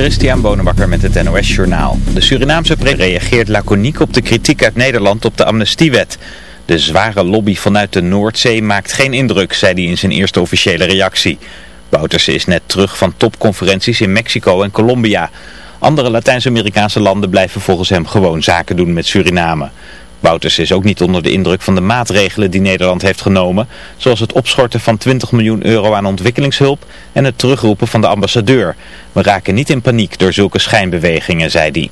Christian Bonenbakker met het NOS Journaal. De Surinaamse president reageert laconiek op de kritiek uit Nederland op de amnestiewet. De zware lobby vanuit de Noordzee maakt geen indruk, zei hij in zijn eerste officiële reactie. Bouterse is net terug van topconferenties in Mexico en Colombia. Andere Latijns-Amerikaanse landen blijven volgens hem gewoon zaken doen met Suriname. Wouters is ook niet onder de indruk van de maatregelen die Nederland heeft genomen, zoals het opschorten van 20 miljoen euro aan ontwikkelingshulp en het terugroepen van de ambassadeur. We raken niet in paniek door zulke schijnbewegingen, zei hij.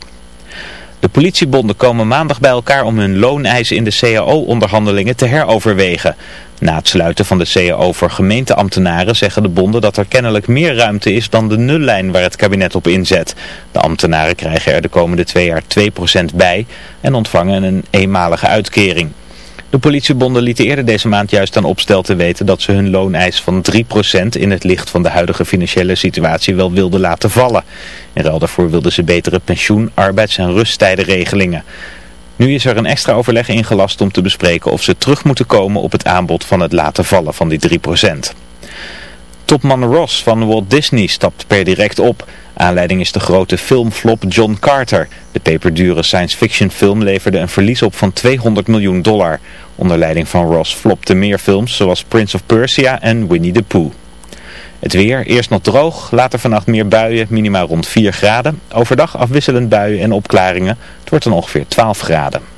De politiebonden komen maandag bij elkaar om hun looneisen in de CAO-onderhandelingen te heroverwegen. Na het sluiten van de CAO voor gemeenteambtenaren zeggen de bonden dat er kennelijk meer ruimte is dan de nullijn waar het kabinet op inzet. De ambtenaren krijgen er de komende twee jaar 2% bij en ontvangen een eenmalige uitkering. De politiebonden lieten eerder deze maand juist aan opstel te weten dat ze hun looneis van 3% in het licht van de huidige financiële situatie wel wilden laten vallen. In ruil daarvoor wilden ze betere pensioen, arbeids- en rusttijdenregelingen. Nu is er een extra overleg ingelast om te bespreken of ze terug moeten komen op het aanbod van het laten vallen van die 3%. Topman Ross van Walt Disney stapt per direct op. Aanleiding is de grote filmflop John Carter. De peperdure science fiction film leverde een verlies op van 200 miljoen dollar. Onder leiding van Ross flopte meer films zoals Prince of Persia en Winnie the Pooh. Het weer, eerst nog droog, later vannacht meer buien, minimaal rond 4 graden. Overdag afwisselend buien en opklaringen. Het wordt dan ongeveer 12 graden.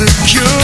insecure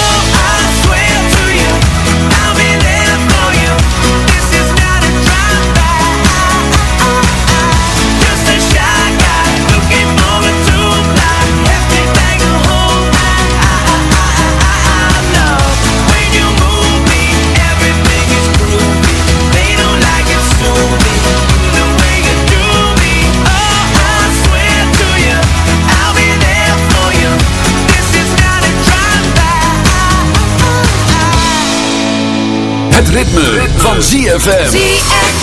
Ritme, van. ZFM.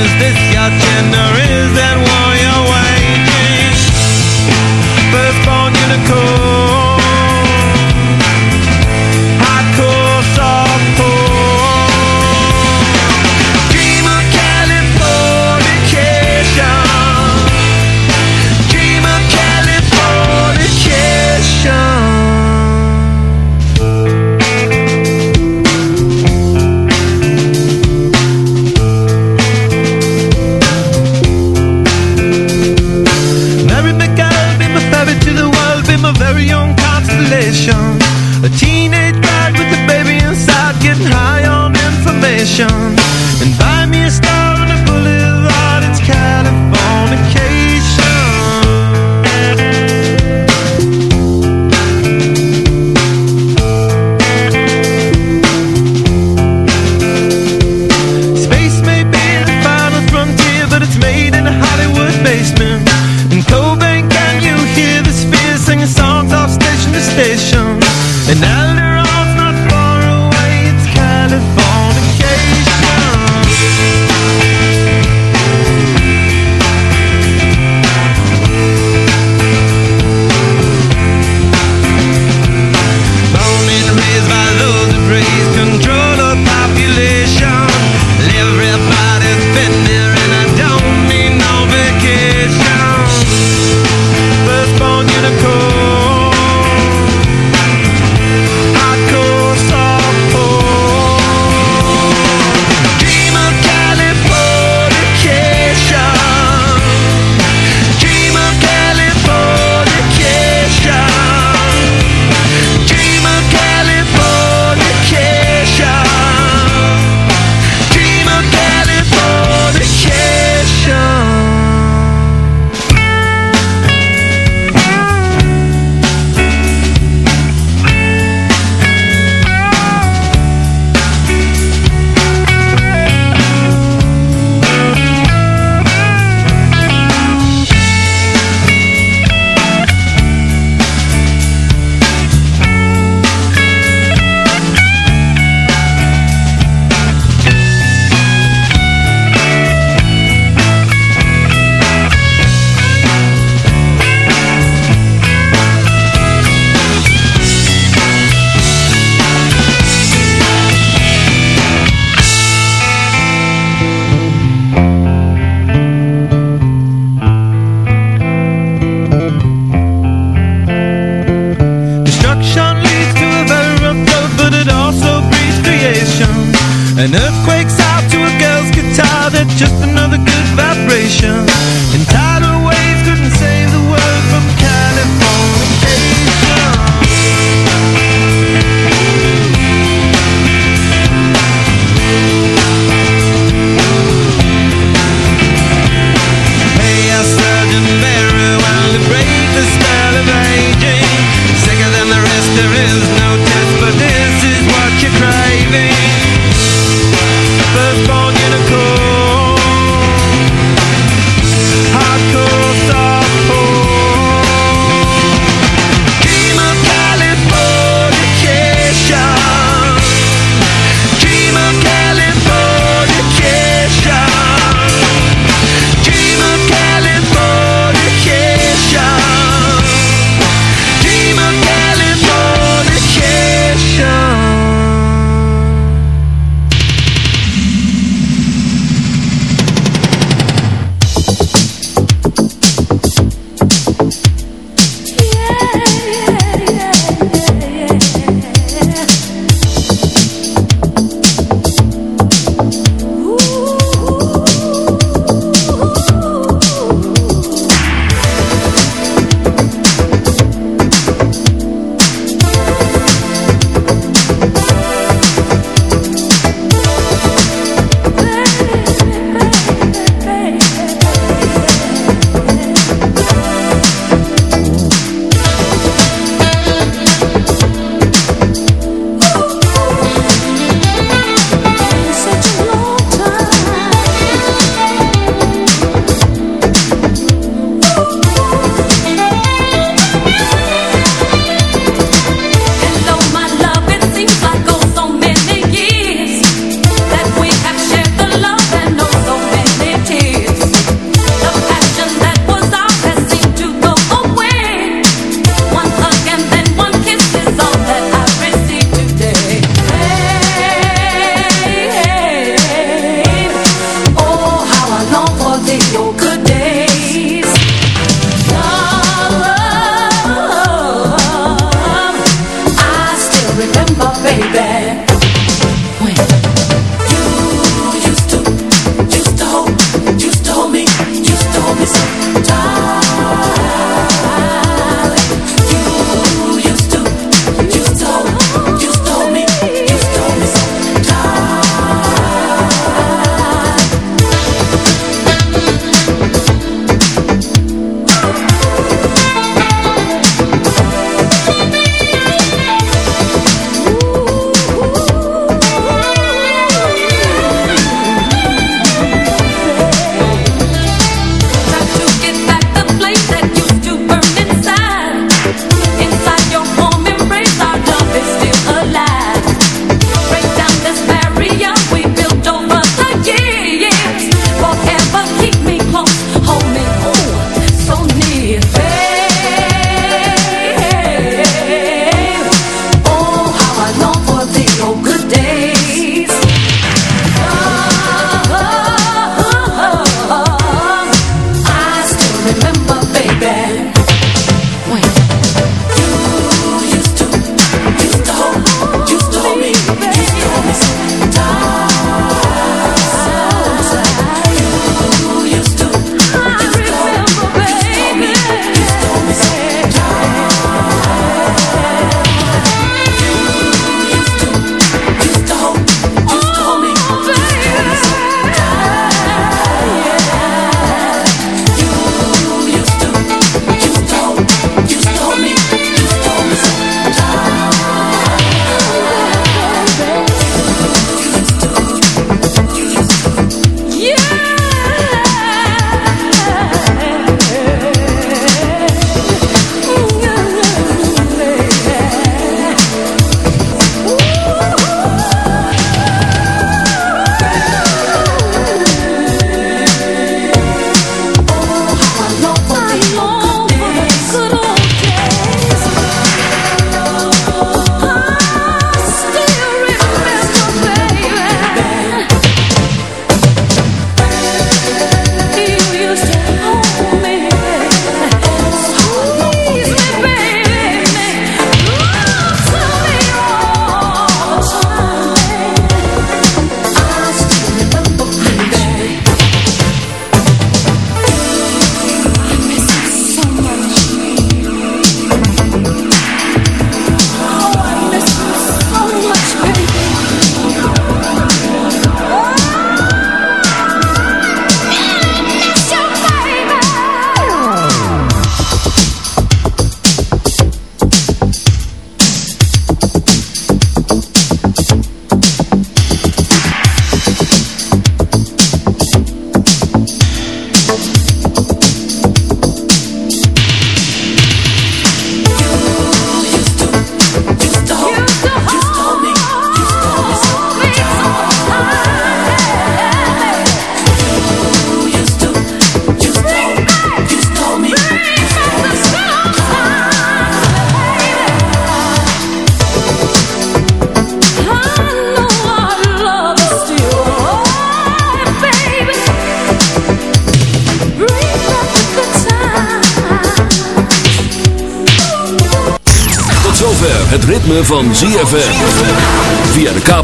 Is this your gender? Is that war